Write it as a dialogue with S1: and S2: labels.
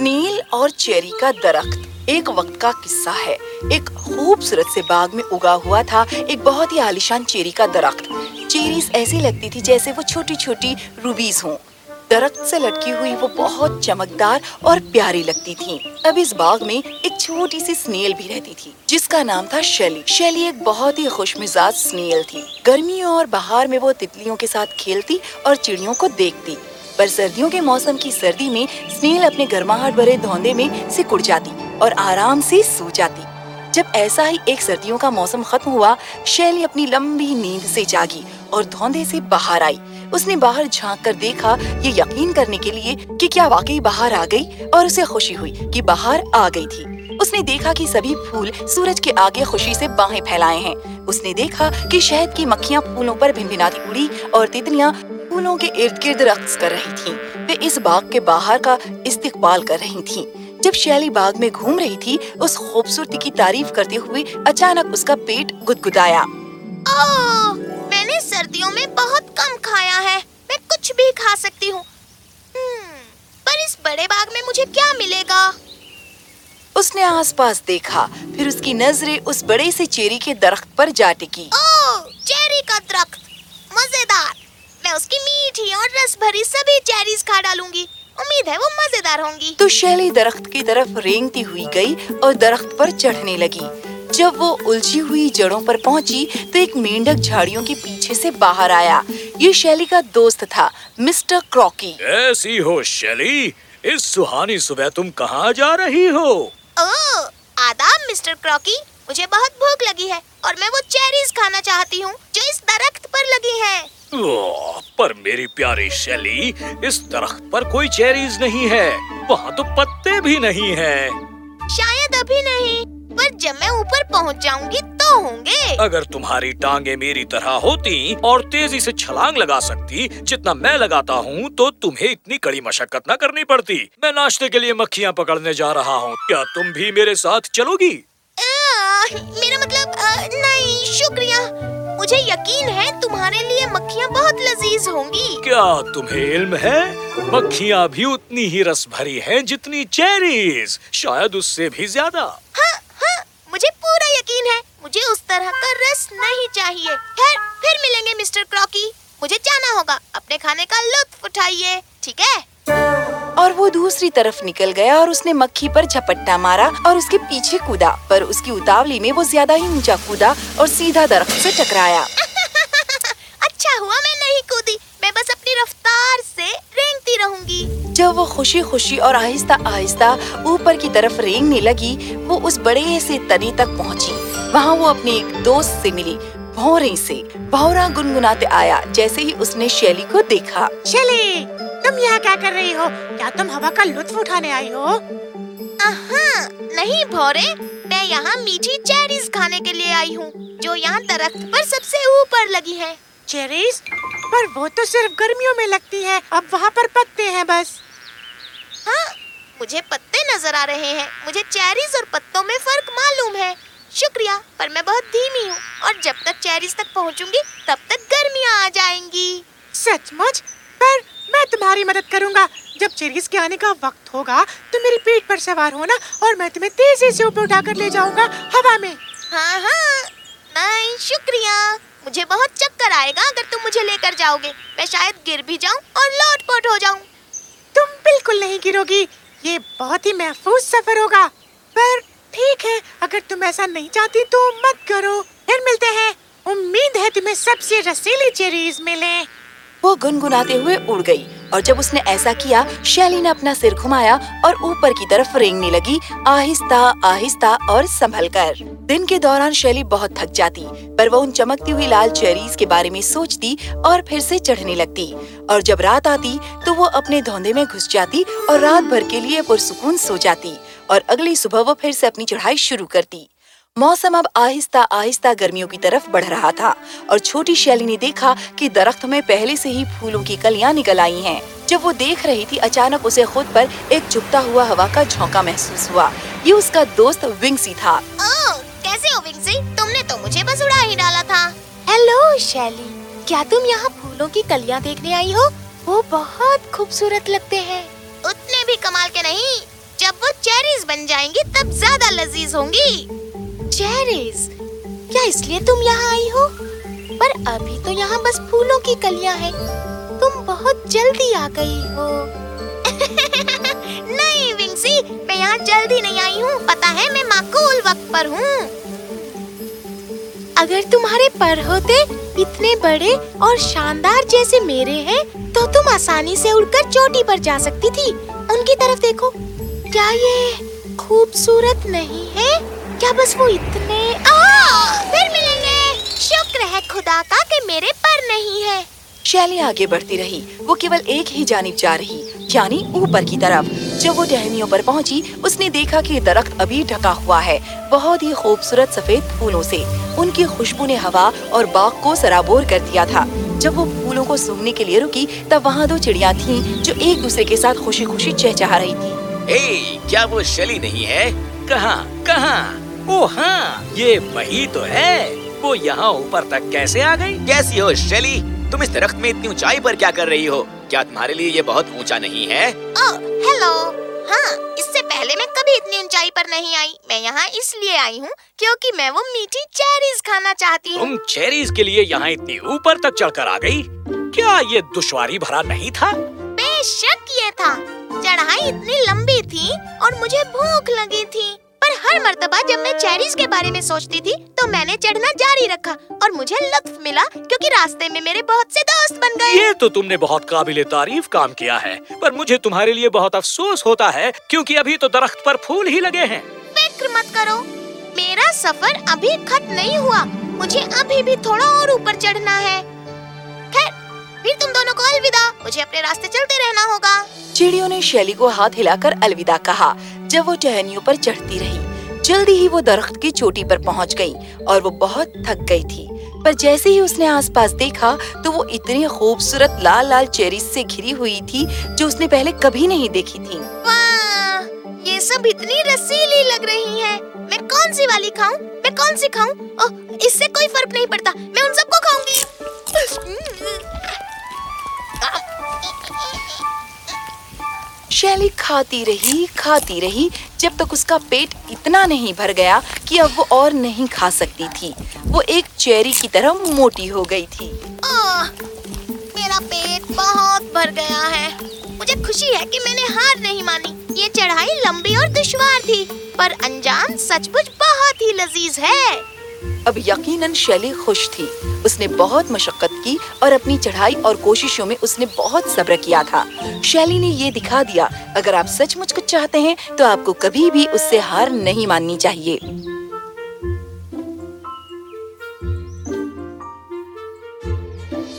S1: سنیل اور چیری کا درخت۔ ایک وقت کا قصہ ہے۔ ایک خوبصورت سے باغ میں اگا ہوا تھا۔ ایک بہت ہی عالیشان چیری کا درخت۔ چیریز ایسی لگتی تھی جیسے وہ چھوٹی چھوٹی روبیز ہوں۔ درخت سے لٹکی ہوئی وہ بہت چمکدار اور پیاری لگتی تھی اب اس باغ میں ایک چھوٹی سی سنیل بھی رہتی تھی، جس کا نام تھا شیلی۔ شیلی ایک بہت ہی خوش مزاج سنیل تھی۔ گرمیوں اور بہار میں وہ تتلیوں کے ساتھ کھیلتی اور چڑیوں کو دیکھتی۔ پر سردیوں کے موسم کی سردی میں سنیل اپنے گرماہٹ بھرے دھوندے میں سے کڑ جاتی اور آرام سے سو جاتی۔ جب ایسا ہی ایک سردیوں کا موسم ختم ہوا، شیلی اپنی لمبی نیند سے جاگی اور دھوندے سے باہر آئی۔ اس نے باہر جھانک کر دیکھا یہ یقین کرنے کے لیے کہ کیا واقعی باہر آ گئی اور اسے خوشی ہوئی کہ باہر آ گئی تھی۔ اس نے دیکھا کہ سبھی پھول سورج کے آگے خوشی سے باہیں پھیلائے ہیں۔ اس نے دیکھا کہ شہد کی مکھیاں پھولوں پر بھنبھناتی اڑی اور تیتلیاں پھولوں کے ارد گرد رقص کر رہی تھیں۔ وہ اس باغ کے باہر کا استقبال کر رہی تھیں۔ جب شیلی باغ میں گھوم رہی تھی، اس خوبصورتی کی تعریف کرتے ہوئے اچانک اس کا پیٹ گدگدایا۔
S2: میں نے سردیوں میں بہت کم کھایا ہے۔ میں کچھ بھی کھا سکتی ہوں۔ پر اس بڑے باغ میں مجھے کیا ملے گا؟
S1: اس نے آس پاس دیکھا پھر اس کی نظریں اس بڑے سے چیری کے درخت پر جا ٹکی۔
S2: چیری کا درخت! مزیدار! میں اس کی میٹھی اور رس بھری سبھی چیریز کھا ڈالوں گی امید ہے وہ مزیدار ہوں گی۔
S1: تو شیلی درخت کی طرف رینگتی ہوئی گئی اور درخت پر چڑھنے لگی۔ جب وہ الجھی ہوئی جڑوں پر پہنچی تو ایک مینڈک جھاڑیوں کے پیچھے سے باہر آیا۔ یہ شیلی کا دوست تھا مسٹر کراکی۔
S3: ایسی ہو شیلی اس سہانی صبح تم کہاں جا رہی ہو؟
S2: آداب مسٹر کراکی مجھے بہت بھوک لگی ہے اور میں وہ چیریز کھانا چاہتی ہوں جو اس درخت پر لگی ہیں۔
S3: پر میری پیاری شیلی اس درخت پر کوئی چیریز نہیں ہے۔ وہاں تو پتے بھی نہیں ہیں۔
S2: شاید ابھی نہیں۔ جب میں اوپر پہنچ جاؤں گی تو ہوں گے۔
S3: اگر تمہاری ٹانگیں میری طرح ہوتی اور تیزی سے چھلانگ لگا سکتی جتنا میں لگاتا ہوں تو تمہیں اتنی کڑی مشقت نہ کرنی پڑتی۔ میں ناشتے کے لیے مکھیاں پکڑنے جا رہا ہوں۔ کیا تم بھی میرے ساتھ چلو گی؟
S2: میرا مطلب نہیں شکریہ۔ مجھے یقین ہے تمہارے لیے مکھیاں بہت لذیذ ہوں گی۔
S3: کیا تمہیں علم ہے؟ مکھیاں بھی اتنی ہی رس بھری ہیں جتنی چیریز شاید اس سے بھی زیادہ۔
S2: ہاں، مجھے اس طرح کا رس نہیں چاہیے۔ خیر پھر ملیں گے مسٹر کراکی۔ مجھے جانا ہوگا۔ اپنے کھانے کا لطف اٹھائیے ٹھیک ہے؟
S1: اور وہ دوسری طرف نکل گیا اور اس نے مکھی پر جھپٹا مارا اور اس کے پیچھے کودا۔ پر اس کی اتاولی میں وہ زیادہ ہی اونچا کودا اور سیدھا درخت سے ٹکرایا۔
S2: اچھا ہوا میں نہیں کودی۔ میں بس اپنی رفتار سے رینگتی رہوں گی۔
S1: جب وہ خوشی خوشی اور آہستہ آہستہ اوپر کی طرف رینگنے لگی وہ اس بڑے سے تنے تک پہنچی۔ وہاں وہ اپنی ایک دوست سے ملی بھورے سے۔ بھورا گنگناتے آیا جیسے ہی اس نے شیلی کو دیکھا۔
S4: شیلی تم یہاں کیا کر رہی ہو؟ کیا تم ہوا کا لطف اٹھانے آئی ہو؟
S2: نہیں بھورے میں یہاں میٹھی چیریز کھانے کے لیے آئی ہوں جو یہاں درخت پر سب سے اوپر لگی ہے۔
S4: چیریز؟ پر وہ تو صرف گرمیوں میں لگتی ہے اب وہاں پر پتے ہیں بس۔
S2: ہاں مجھے پتے نظر آ رہے ہیں مجھے چیریز اور پتوں میں فرق معلوم ہے۔ شکریہ پر میں بہت دھیمی ہوں اور جب تک چیریز تک پہنچوں گی تب تک گرمیاں آ جائیں گی۔
S4: سچ مچ؟ پر میں تمہاری مدد کروں گا۔ جب چیریز کے آنے کا وقت ہوگا تو میری پیٹ پر سوار ہونا اور میں تمہیں تیزی سے اوپر اٹھا کر لے جاؤں گا ہوا میں۔
S2: ہاں ہاں۔ نہیں شکریہ۔ مجھے بہت چکر آئے گا اگر تم مجھے لے کر جاؤ گے۔ میں شاید گر بھی جاؤں اور لوٹ پوٹ ہو جاؤں۔
S4: تم بالکل نہیں گرو گی یہ بہت ہی محفوظ سفر ہوگا۔ پر اگر تم ایسا نہیں چاہتی تو مت کرو۔ پھر ملتے ہیں۔ امید ہے تمہیں سب سے رسیلی چیریز ملے
S1: وہ گنگناتے ہوئے اڑ گئی اور جب اس نے ایسا کیا، شیلی نے اپنا سر گھمایا اور اوپر کی طرف رینگنے لگی۔ آہستہ آہستہ اور سنبھل کر۔ دن کے دوران شیلی بہت تھک جاتی، پر وہ ان چمکتی ہوئی لال چیریز کے بارے میں سوچتی اور پھر سے چڑھنے لگتی۔ اور جب رات آتی تو وہ اپنے دھوندے میں گھس جاتی اور رات بھر کے لیے پرسکون سو جاتی۔ اور اگلی صبح وہ پھر سے اپنی چڑھائی شروع کر دی موسم اب آہستہ آہستہ گرمیوں کی طرف بڑھ رہا تھا اور چھوٹی شیلی نے دیکھا کہ درخت میں پہلے سے ہی پھولوں کی کلیاں نکل آئی ہیں۔ جب وہ دیکھ رہی تھی اچانک اسے خود پر ایک جھکتا ہوا ہوا کا جھونکا محسوس ہوا۔ یہ اس کا دوست ونگسی تھا۔
S2: کیسے ہو ونگسی؟ تم نے تو مجھے بس اڑا ہی ڈالا تھا۔ Hello Shelly. کیا تم یہاں پھولوں کی کلیاں دیکھنے آئی ہو؟ وہ بہت خوبصورت لگتے ہیں۔ اتنے بھی کمال کے نہیں۔ جب وہ چیریز بن جائیں گی تب زیادہ لذیذ ہوں گی۔ چیریز؟ کیا اس لیے تم یہاں آئی ہو؟ پر ابھی تو یہاں بس پھولوں کی کلیاں ہیں۔ تم بہت جلدی آ گئی ہو۔ نہیں ونسی میں یہاں جلدی نہیں آئی ہوں۔ پتا ہے میں معقول وقت پر ہوں۔ اگر تمہارے پر ہوتے اتنے بڑے اور شاندار جیسے میرے ہیں تو تم آسانی سے اڑ کر چوٹی پر جا سکتی تھی۔ ان کی طرف دیکھو۔ کیا یہ خوبصورت نہیں ہے۔ کیا بس وہ اتنے پھر ملیں گے۔ شکر ہے خدا کا کہ میرے پر نہیں ہے۔
S1: شیلی آگے بڑھتی رہی۔ وہ کیول ایک ہی جانب جا رہی یعنی اوپر کی طرف۔ جب وہ ٹہنیوں پر پہنچی، اس نے دیکھا کہ درخت ابھی ڈھکا ہوا ہے۔ بہت ہی خوبصورت سفید پھولوں سے۔ ان کی خوشبو نے ہوا اور باغ کو سرابور کر دیا تھا۔ جب وہ پھولوں کو سوکھنے کے لیے رکی، تب وہاں دو چڑیاں تھیں جو ایک دوسرے کے ساتھ خوشی خوشی چہچہا رہی تھی
S5: hey, کیا وہ شلی نہیں ہے؟
S3: کہاں
S5: کہاں؟
S3: او ہاں یہ وہی تو ہے۔ وہ یہاں اوپر تک کیسے آ گئی؟
S5: کیسی ہو شلی؟ تم اس درخت میں اتنی اونچائی پر کیا کر رہی ہو؟ کیا تمہارے لیے یہ بہت اونچا نہیں ہے؟
S2: ہیلو۔ ہاں اس سے پہلے میں کبھی اتنی اونچائی پر نہیں آئی۔ میں یہاں اس لیے آئی ہوں کیونکہ میں وہ میٹھی چیریز کھانا چاہتی ہوں۔
S3: تم چیریز کے لیے یہاں اتنی اوپر تک چڑھ کر آ گئی؟ کیا یہ دشواری بھرا نہیں تھا؟
S2: بے شک یہ تھا۔ چڑھائی اتنی لمبی چھوٹی تھی اور مجھے بھوک لگی تھی۔ پر ہر مرتبہ جب میں چیریز کے بارے میں سوچتی تھی تو میں نے چڑھنا جاری رکھا اور مجھے لطف ملا کیونکہ راستے میں میرے بہت سے دوست بن گئے۔ یہ
S3: تو تم نے بہت قابل تعریف کام کیا ہے پر مجھے تمہارے لیے بہت افسوس ہوتا ہے کیونکہ ابھی تو درخت پر پھول ہی لگے ہیں۔
S2: فکر مت کرو میرا سفر ابھی ختم نہیں ہوا۔ مجھے ابھی بھی تھوڑا اور اوپر چڑھنا ہے۔ خیر پھر تم الوداع مجھے اپنے راستے چلتے رہنا ہوگا
S1: چڑیوں نے شیلی کو ہاتھ ہلا کر الوداع کہا جب وہ ٹہنیوں پر چڑھتی رہی جلدی ہی وہ درخت کی چوٹی پر پہنچ گئی اور وہ بہت تھک گئی تھی پر جیسے ہی اس نے آس پاس دیکھا تو وہ اتنی خوبصورت لال لال چیریز سے گھری ہوئی تھی جو اس نے پہلے کبھی نہیں دیکھی تھی
S2: یہ سب اتنی رسیلی لگ رہی ہے میں کون سی والی کھاؤں میں کون سی کھاؤں اس سے کوئی فرق نہیں پڑتا میں ان سب کو کھاؤں گی
S1: شیلی کھاتی رہی کھاتی رہی جب تک اس کا پیٹ اتنا نہیں بھر گیا کہ اب وہ اور نہیں کھا سکتی تھی۔ وہ ایک چیری کی طرح موٹی ہو گئی تھی۔
S2: آہ, میرا پیٹ بہت بھر گیا ہے۔ مجھے خوشی ہے کہ میں نے ہار نہیں مانی۔ یہ چڑھائی لمبی اور دشوار تھی پر انجام سچ مچ بہت ہی لذیذ ہے۔
S1: اب یقیناً شیلی خوش تھی۔ اس نے بہت مشقت کی اور اپنی چڑھائی اور کوششوں میں اس نے بہت صبر کیا تھا۔ شیلی نے یہ دکھا دیا، اگر آپ سچ مچ کچھ چاہتے ہیں تو آپ کو کبھی بھی اس سے ہار نہیں ماننی چاہیے۔